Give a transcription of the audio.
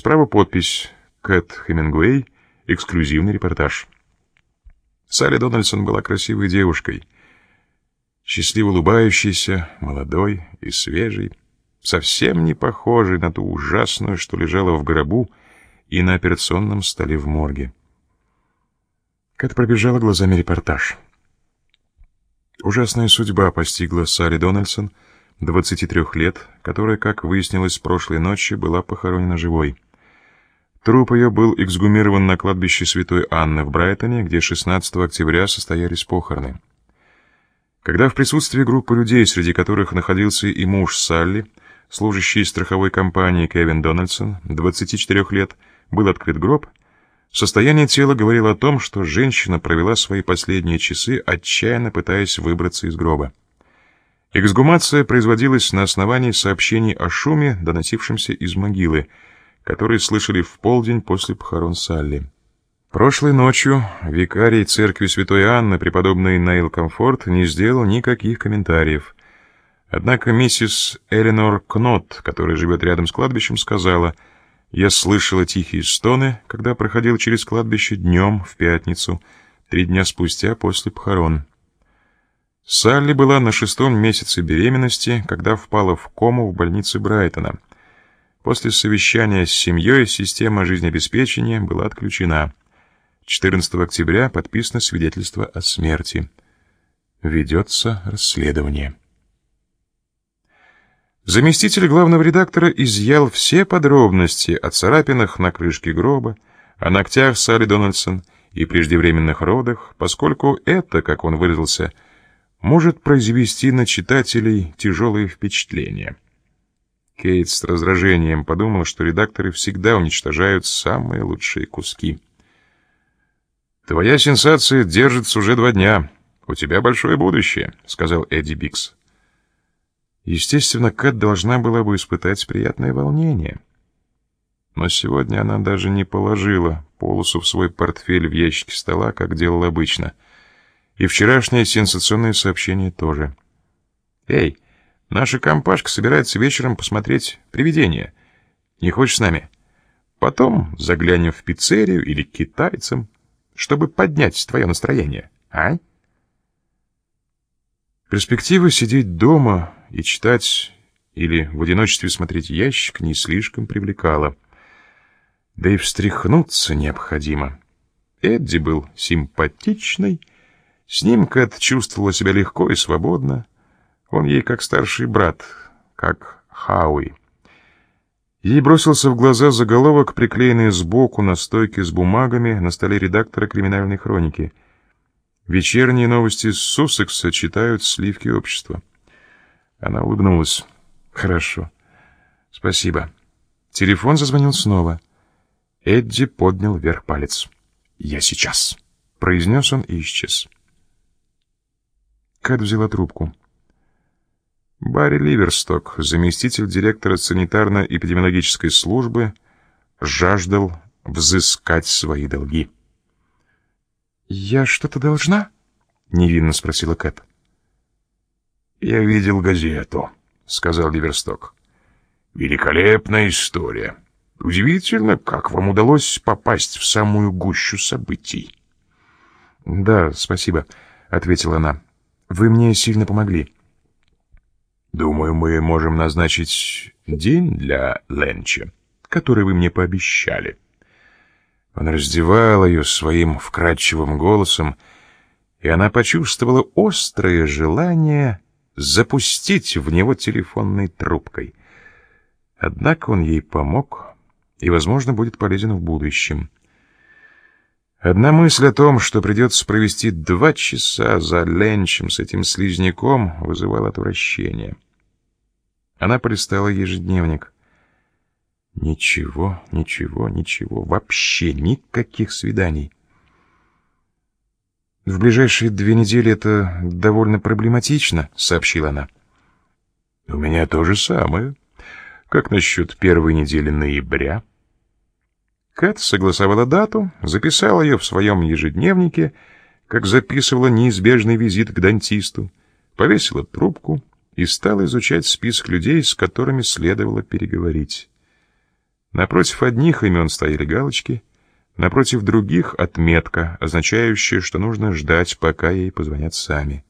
Справа подпись «Кэт Хемингуэй. Эксклюзивный репортаж». Салли Дональдсон была красивой девушкой, счастливо улыбающейся, молодой и свежей, совсем не похожей на ту ужасную, что лежала в гробу и на операционном столе в морге. Кэт пробежала глазами репортаж. Ужасная судьба постигла Салли Дональдсон, 23 лет, которая, как выяснилось, прошлой ночью была похоронена живой. Труп ее был эксгумирован на кладбище Святой Анны в Брайтоне, где 16 октября состоялись похороны. Когда в присутствии группы людей, среди которых находился и муж Салли, служащий страховой компании Кевин Дональдсон, 24 лет, был открыт гроб, Состояние тела говорило о том, что женщина провела свои последние часы, отчаянно пытаясь выбраться из гроба. Эксгумация производилась на основании сообщений о шуме, доносившемся из могилы, которые слышали в полдень после похорон Салли. Прошлой ночью викарий церкви Святой Анны, преподобный Нейл Комфорт, не сделал никаких комментариев. Однако миссис Эленор Кнот, которая живет рядом с кладбищем, сказала — я слышала тихие стоны, когда проходил через кладбище днем в пятницу, три дня спустя после похорон. Салли была на шестом месяце беременности, когда впала в кому в больнице Брайтона. После совещания с семьей система жизнеобеспечения была отключена. 14 октября подписано свидетельство о смерти. Ведется расследование. Заместитель главного редактора изъял все подробности о царапинах на крышке гроба, о ногтях Салли Дональдсон и преждевременных родах, поскольку это, как он выразился, может произвести на читателей тяжелые впечатления. Кейт с раздражением подумал, что редакторы всегда уничтожают самые лучшие куски. «Твоя сенсация держится уже два дня. У тебя большое будущее», — сказал Эдди Бикс. Естественно, Кэт должна была бы испытать приятное волнение. Но сегодня она даже не положила полосу в свой портфель в ящике стола, как делала обычно. И вчерашнее сенсационное сообщение тоже. «Эй, наша компашка собирается вечером посмотреть «Привидение». Не хочешь с нами? Потом заглянем в пиццерию или к китайцам, чтобы поднять твое настроение, а?» Перспектива сидеть дома и читать или в одиночестве смотреть ящик не слишком привлекала. Да и встряхнуться необходимо. Эдди был симпатичный, с ним Кэт чувствовала себя легко и свободно. Он ей как старший брат, как Хауи. Ей бросился в глаза заголовок, приклеенный сбоку на стойке с бумагами на столе редактора криминальной хроники. Вечерние новости Суссекса читают сливки общества. Она улыбнулась. «Хорошо. Спасибо». Телефон зазвонил снова. Эдди поднял вверх палец. «Я сейчас», — произнес он и исчез. Кэт взяла трубку. Барри Ливерсток, заместитель директора санитарно-эпидемиологической службы, жаждал взыскать свои долги. «Я что-то должна?» — невинно спросила Кэт. «Я видел газету», — сказал Ливерсток. «Великолепная история. Удивительно, как вам удалось попасть в самую гущу событий». «Да, спасибо», — ответила она. «Вы мне сильно помогли». «Думаю, мы можем назначить день для ленча, который вы мне пообещали». Он раздевал ее своим вкрадчивым голосом, и она почувствовала острое желание запустить в него телефонной трубкой. Однако он ей помог и, возможно, будет полезен в будущем. Одна мысль о том, что придется провести два часа за ленчем с этим слизняком, вызывала отвращение. Она полистала ежедневник. Ничего, ничего, ничего, вообще никаких свиданий. «В ближайшие две недели это довольно проблематично», — сообщила она. «У меня то же самое. Как насчет первой недели ноября?» Кэт согласовала дату, записала ее в своем ежедневнике, как записывала неизбежный визит к дантисту, повесила трубку и стала изучать список людей, с которыми следовало переговорить. Напротив одних имен стояли галочки, напротив других — отметка, означающая, что нужно ждать, пока ей позвонят сами.